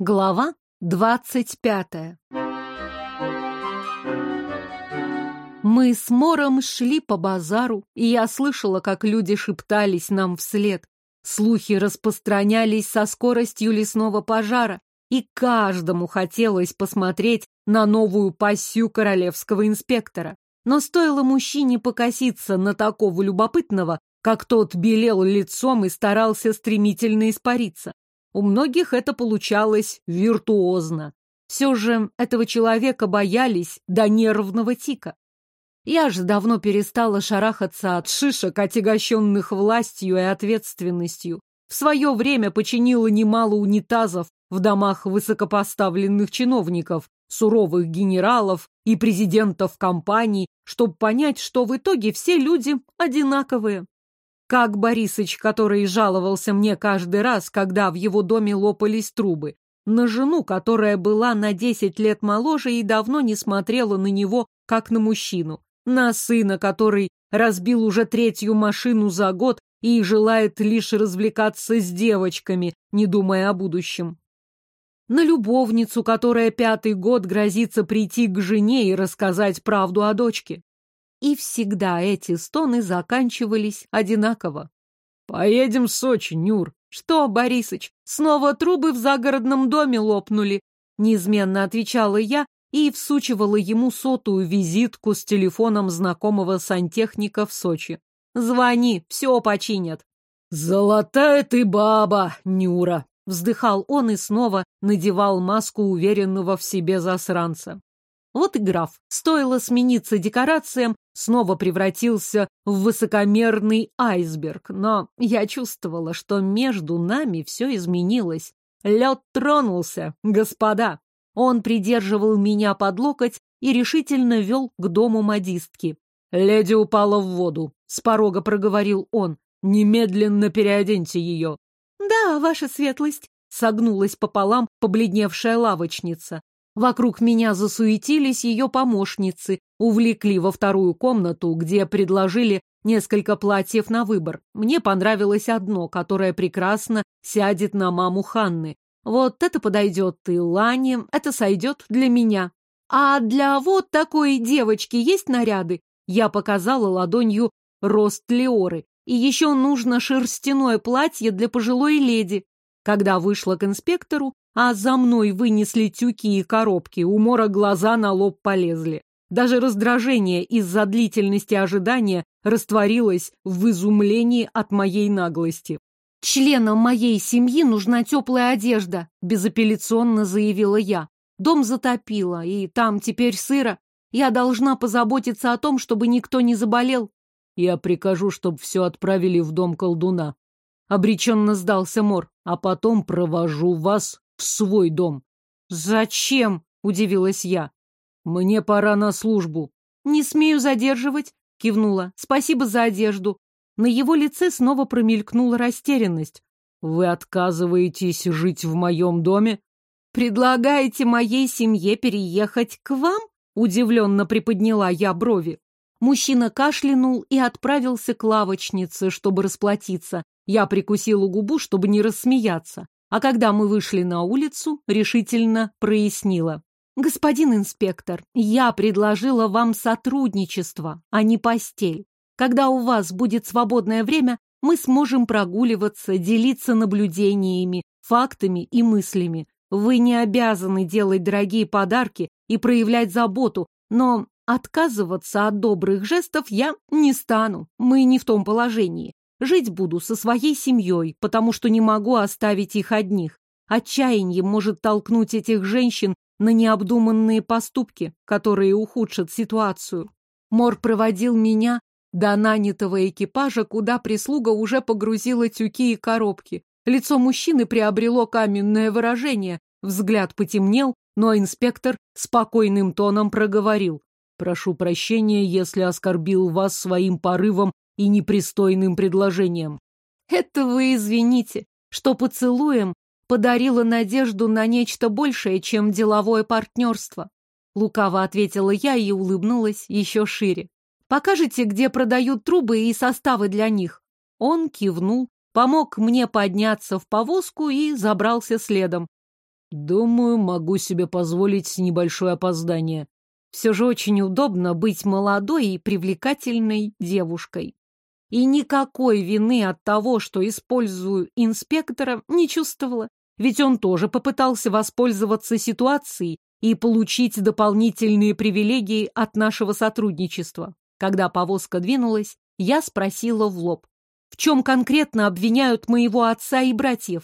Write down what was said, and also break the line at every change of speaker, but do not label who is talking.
Глава двадцать пятая Мы с Мором шли по базару, и я слышала, как люди шептались нам вслед. Слухи распространялись со скоростью лесного пожара, и каждому хотелось посмотреть на новую пассию королевского инспектора. Но стоило мужчине покоситься на такого любопытного, как тот белел лицом и старался стремительно испариться. У многих это получалось виртуозно. Все же этого человека боялись до нервного тика. Я же давно перестала шарахаться от шишек, отягощенных властью и ответственностью. В свое время починила немало унитазов в домах высокопоставленных чиновников, суровых генералов и президентов компаний, чтобы понять, что в итоге все люди одинаковые. Как Борисыч, который жаловался мне каждый раз, когда в его доме лопались трубы, на жену, которая была на десять лет моложе и давно не смотрела на него, как на мужчину, на сына, который разбил уже третью машину за год и желает лишь развлекаться с девочками, не думая о будущем. На любовницу, которая пятый год грозится прийти к жене и рассказать правду о дочке. И всегда эти стоны заканчивались одинаково. «Поедем в Сочи, Нюр». «Что, Борисыч, снова трубы в загородном доме лопнули?» Неизменно отвечала я и всучивала ему сотую визитку с телефоном знакомого сантехника в Сочи. «Звони, все починят». «Золотая ты баба, Нюра!» Вздыхал он и снова надевал маску уверенного в себе засранца. Вот и граф, стоило смениться декорациям, снова превратился в высокомерный айсберг, но я чувствовала, что между нами все изменилось. Лед тронулся, господа. Он придерживал меня под локоть и решительно вел к дому модистки. «Леди упала в воду», — с порога проговорил он. «Немедленно переоденьте ее». «Да, ваша светлость», — согнулась пополам побледневшая лавочница. Вокруг меня засуетились ее помощницы, увлекли во вторую комнату, где предложили несколько платьев на выбор. Мне понравилось одно, которое прекрасно сядет на маму Ханны. Вот это подойдет и Лане, это сойдет для меня. А для вот такой девочки есть наряды? Я показала ладонью рост Леоры. И еще нужно шерстяное платье для пожилой леди. Когда вышла к инспектору, а за мной вынесли тюки и коробки, у Мора глаза на лоб полезли. Даже раздражение из-за длительности ожидания растворилось в изумлении от моей наглости. «Членам моей семьи нужна теплая одежда», — безапелляционно заявила я. «Дом затопило, и там теперь сыро. Я должна позаботиться о том, чтобы никто не заболел». «Я прикажу, чтобы все отправили в дом колдуна», — обреченно сдался Мор, «а потом провожу вас свой дом. «Зачем?» — удивилась я. «Мне пора на службу». «Не смею задерживать», — кивнула. «Спасибо за одежду». На его лице снова промелькнула растерянность. «Вы отказываетесь жить в моем доме?» «Предлагаете моей семье переехать к вам?» Удивленно приподняла я брови. Мужчина кашлянул и отправился к лавочнице, чтобы расплатиться. Я прикусила губу, чтобы не рассмеяться а когда мы вышли на улицу, решительно прояснила. «Господин инспектор, я предложила вам сотрудничество, а не постель. Когда у вас будет свободное время, мы сможем прогуливаться, делиться наблюдениями, фактами и мыслями. Вы не обязаны делать дорогие подарки и проявлять заботу, но отказываться от добрых жестов я не стану. Мы не в том положении. Жить буду со своей семьей, потому что не могу оставить их одних. Отчаяние может толкнуть этих женщин на необдуманные поступки, которые ухудшат ситуацию. Мор проводил меня до нанятого экипажа, куда прислуга уже погрузила тюки и коробки. Лицо мужчины приобрело каменное выражение, взгляд потемнел, но инспектор спокойным тоном проговорил. «Прошу прощения, если оскорбил вас своим порывом и непристойным предложением. Это вы извините, что поцелуем подарила надежду на нечто большее, чем деловое партнерство. Лукаво ответила я и улыбнулась еще шире. Покажите, где продают трубы и составы для них. Он кивнул, помог мне подняться в повозку и забрался следом.
Думаю, могу себе позволить небольшое опоздание.
Все же очень удобно быть молодой и привлекательной девушкой. И никакой вины от того, что использую инспектора, не чувствовала. Ведь он тоже попытался воспользоваться ситуацией и получить дополнительные привилегии от нашего сотрудничества. Когда повозка двинулась, я спросила в лоб. В чем конкретно обвиняют моего отца и братьев?